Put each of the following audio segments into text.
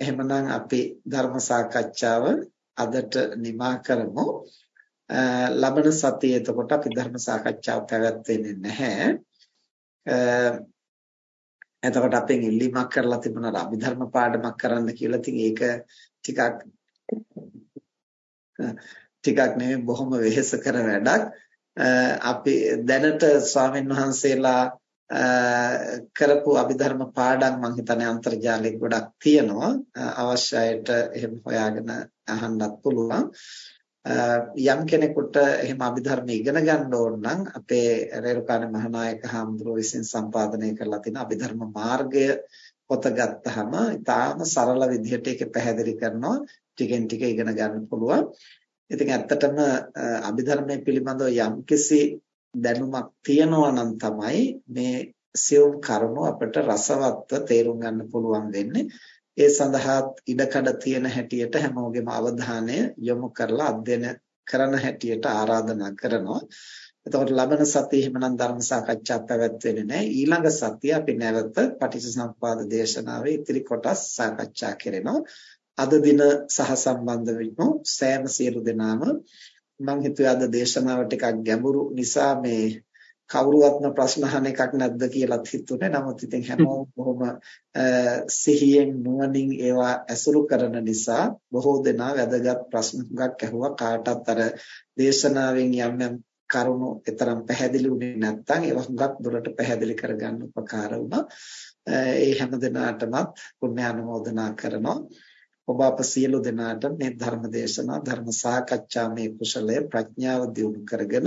එහෙමනම් අපි ධර්ම සාකච්ඡාව අදට නිමා කරමු. ලබන සතියේ එතකොට අපි ධර්ම සාකච්ඡාව පැවැත්වෙන්නේ නැහැ. එතකොට අපෙන් ඉල්ලීමක් කරලා තිබුණා අභිධර්ම පාඩමක් කරන්න කියලා. ඉතින් ඒක ටිකක් ටිකක් නෙමෙයි බොහොම වෙහෙස කර වැඩක්. අපි දැනට ස්වාමීන් වහන්සේලා කරපු අභිධර්ම පාඩම් මම හිතන්නේ අන්තර්ජාලයේ ගොඩක් තියෙනවා. අවශ්‍ය අයට එහෙම හොයාගෙන අහන්නත් පුළුවන්. යම් කෙනෙකුට එහෙම අභිධර්ම ඉගෙන ගන්න ඕන නම් අපේ රේරුකාණ මහානායක හාමුදුරුවෝ විසින් සම්පාදනය කරලා තියෙන අභිධර්ම මාර්ගය පොත ගත්තාම ඉතාම සරල විදිහට ඒක පැහැදිලි කරනවා. ටිකෙන් ටික ඉගෙන ගන්න පුළුවන්. ඉතින් ඇත්තටම අභිධර්මයේ පිළිබඳව යම්කිසි දැනුමක් තියනවා නම් තමයි මේ සියුම් කරුණු අපිට රසවත්ව තේරුම් ගන්න පුළුවන් වෙන්නේ. ඒ සඳහා ඉඩකඩ තියෙන හැටියට හැමෝගෙම අවධානය යොමු කරලා අධ්‍යයන කරන හැටියට ආරාධනා කරනවා. එතකොට ලබන සතියේ එහෙමනම් ධර්ම සාකච්ඡා පැවැත්වෙන්නේ නැහැ. ඊළඟ සතිය අපි නැවත පටිච්චසමුප්පාද දේශනාවේ ඉතිරි කොටස් සාකච්ඡා කරනවා. අද දින සහ සම්බන්ධ වෙන්නු සෑම සියලු දෙනාම මම හිතුවේ අද දේශනාව ටිකක් ගැඹුරු නිසා මේ කවුරුවත්ම ප්‍රශ්න අහන එකක් නැද්ද කියලාත් හිතුනේ. නමුත් ඉතින් හැමෝම බොහොම සිහියෙන් නුවණින් ඒවා ඇසුරු කරන නිසා බොහෝ දෙනා වැදගත් ප්‍රශ්න හුඟක් ඇහුවා. කාටත් අර දේශනාවෙන් යම් යම් කරුණු තරම් පැහැදිලි වුණේ නැත්නම් ඒවා හුඟක් දුරට පැහැදිලි කරගන්න උපකාර වුණා. ඒ හැම දිනාටම පුණ්‍ය අනුමෝදනා කරනවා. ඔබ අප සියලු දෙනාට මේ ධර්ම දේශනා ධර්ම සාකච්ඡා මේ කුසලය ප්‍රඥාව දියුණු කරගෙන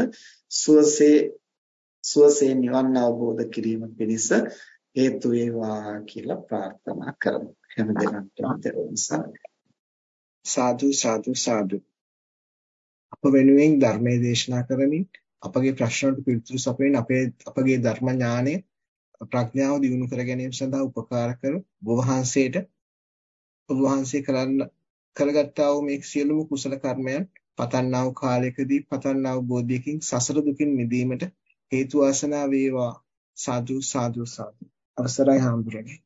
සුවසේ සුවසේ නිවන් අවබෝධ කිරීම පිණිස හේතු වේවා කියලා ප්‍රාර්ථනා කරමු. හැම දිනකටම දරුවන් සාදු සාදු සාදු. අප වෙනුවෙන් ධර්මයේ දේශනා කරමින් අපගේ ප්‍රශ්නවලට පිළිතුරු සපයමින් අපේ අපගේ ධර්ම ඥානය ප්‍රඥාව දියුණු කර ගැනීම සඳහා උපකාර කර ඔබ වහන්සේට ඔබ වහන්සේ කරන්න කරගත්තා වූ මේ සියලුම කුසල කර්මයන් පතන්නා වූ කාලයකදී පතන්නා වූ බෝධියකින් සසර දුකින් මිදීමට හේතු වාසනා වේවා. සාදු සාදු සාදු. අවසරයි හාමුදුරනේ.